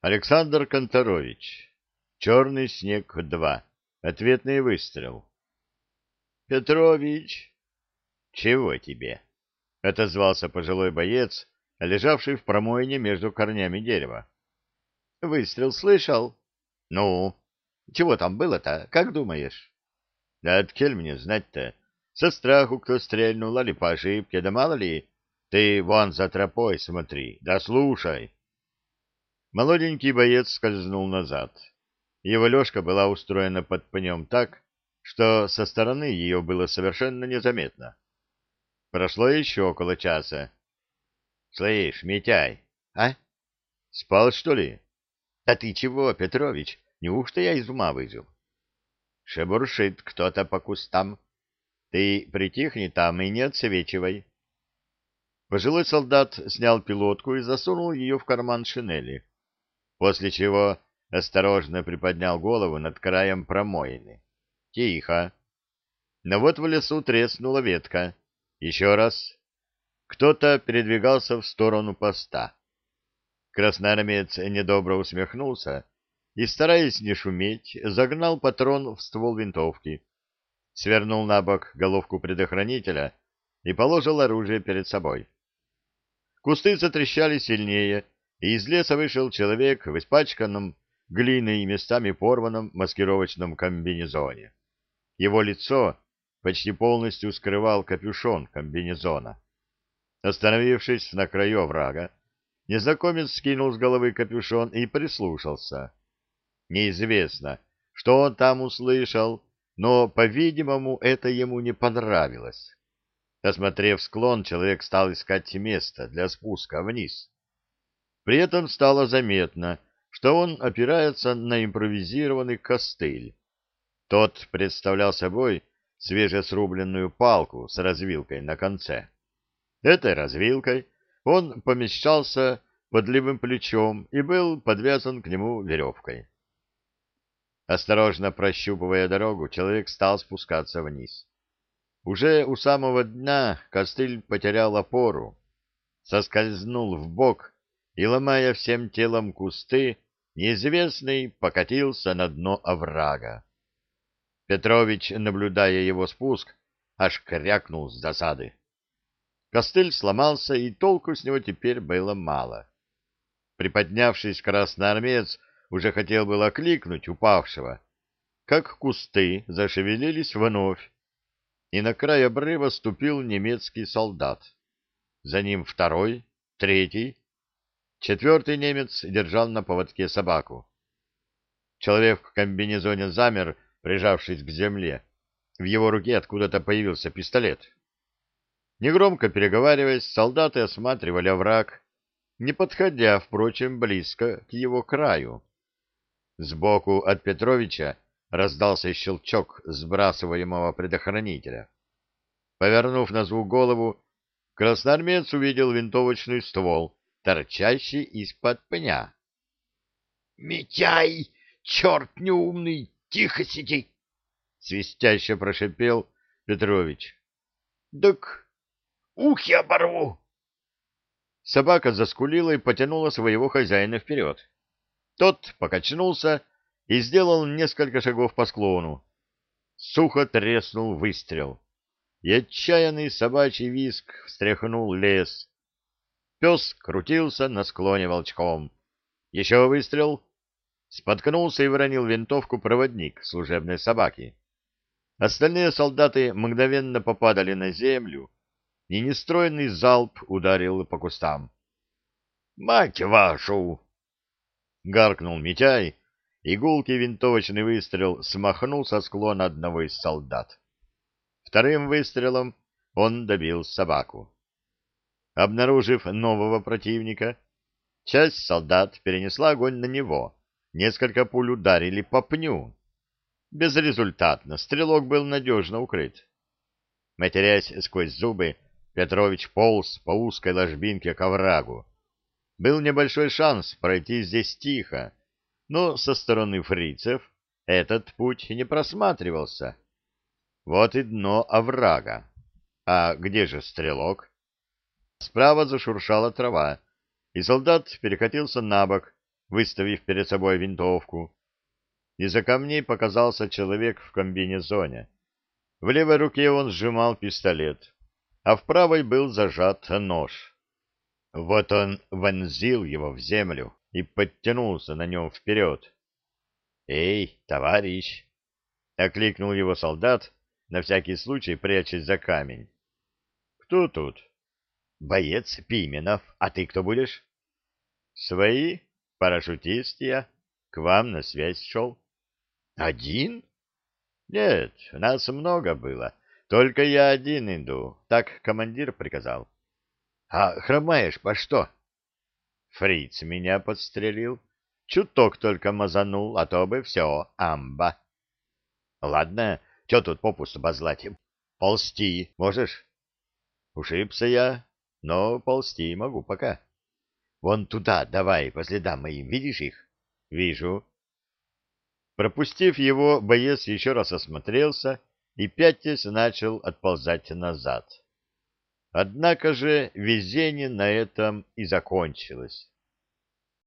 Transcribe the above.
Александр Конторович. Черный снег-2. Ответный выстрел. Петрович. Чего тебе? Отозвался пожилой боец, лежавший в промоине между корнями дерева. Выстрел слышал? Ну? Чего там было-то, как думаешь? Да откель мне знать-то. Со страху кто стрельнул, али по ошибке, да мало ли. Ты вон за тропой смотри, да слушай. Молоденький боец скользнул назад. Его лёжка была устроена под пнем так, что со стороны ее было совершенно незаметно. Прошло еще около часа. — Слышь, Митяй, а? Спал, что ли? — А ты чего, Петрович? Неужто я из ума выжил? — Шебуршит кто-то по кустам. Ты притихни там и не отсвечивай. Пожилой солдат снял пилотку и засунул ее в карман шинели после чего осторожно приподнял голову над краем промоины. Тихо. Но вот в лесу треснула ветка. Еще раз. Кто-то передвигался в сторону поста. Красноармеец недобро усмехнулся и, стараясь не шуметь, загнал патрон в ствол винтовки, свернул на бок головку предохранителя и положил оружие перед собой. Кусты затрещали сильнее, и из леса вышел человек в испачканном глиной и местами порванном маскировочном комбинезоне. Его лицо почти полностью скрывал капюшон комбинезона. Остановившись на краю врага, незнакомец скинул с головы капюшон и прислушался. Неизвестно, что он там услышал, но, по-видимому, это ему не понравилось. Осмотрев склон, человек стал искать место для спуска вниз. При этом стало заметно, что он опирается на импровизированный костыль. Тот представлял собой свежесрубленную палку с развилкой на конце. Этой развилкой он помещался под левым плечом и был подвязан к нему веревкой. Осторожно прощупывая дорогу, человек стал спускаться вниз. Уже у самого дна костыль потерял опору, соскользнул в бок и, ломая всем телом кусты, неизвестный покатился на дно оврага. Петрович, наблюдая его спуск, аж крякнул с досады. Костыль сломался, и толку с него теперь было мало. Приподнявшись, красноармеец уже хотел было кликнуть упавшего, как кусты зашевелились вновь, и на край обрыва ступил немецкий солдат. За ним второй, третий, Четвертый немец держал на поводке собаку. Человек в комбинезоне замер, прижавшись к земле. В его руке откуда-то появился пистолет. Негромко переговариваясь, солдаты осматривали овраг, не подходя, впрочем, близко к его краю. Сбоку от Петровича раздался щелчок сбрасываемого предохранителя. Повернув на звук голову, красноармеец увидел винтовочный ствол, торчащий из-под пня. — Митяй, черт неумный, тихо сиди! — свистяще прошипел Петрович. — Так ухи оборву! Собака заскулила и потянула своего хозяина вперед. Тот покачнулся и сделал несколько шагов по склону. Сухо треснул выстрел, и отчаянный собачий виск встряхнул лес. Пес крутился на склоне волчком. Еще выстрел. Споткнулся и выронил винтовку проводник служебной собаки. Остальные солдаты мгновенно попадали на землю, и нестроенный залп ударил по кустам. «Мать вашу!» — гаркнул Митяй, и гулкий винтовочный выстрел смахнул со склона одного из солдат. Вторым выстрелом он добил собаку. Обнаружив нового противника, часть солдат перенесла огонь на него. Несколько пуль ударили по пню. Безрезультатно, стрелок был надежно укрыт. Матерясь сквозь зубы, Петрович полз по узкой ложбинке к оврагу. Был небольшой шанс пройти здесь тихо, но со стороны фрицев этот путь не просматривался. Вот и дно оврага. А где же стрелок? Справа зашуршала трава, и солдат перекатился на бок, выставив перед собой винтовку. Из-за камней показался человек в комбинезоне. В левой руке он сжимал пистолет, а в правой был зажат нож. Вот он вонзил его в землю и подтянулся на нем вперед. «Эй, товарищ!» — окликнул его солдат, на всякий случай прячась за камень. «Кто тут?» «Боец Пименов. А ты кто будешь?» «Свои? Парашютист я. К вам на связь шел». «Один?» «Нет, нас много было. Только я один иду. Так командир приказал». «А хромаешь по что?» «Фриц меня подстрелил. Чуток только мазанул, а то бы все, амба». «Ладно, что тут попусту базлать? Ползти можешь?» «Ушибся я, но ползти могу пока. Вон туда давай, по следам моим, видишь их? Вижу. Пропустив его, боец еще раз осмотрелся и пятясь начал отползать назад. Однако же везение на этом и закончилось.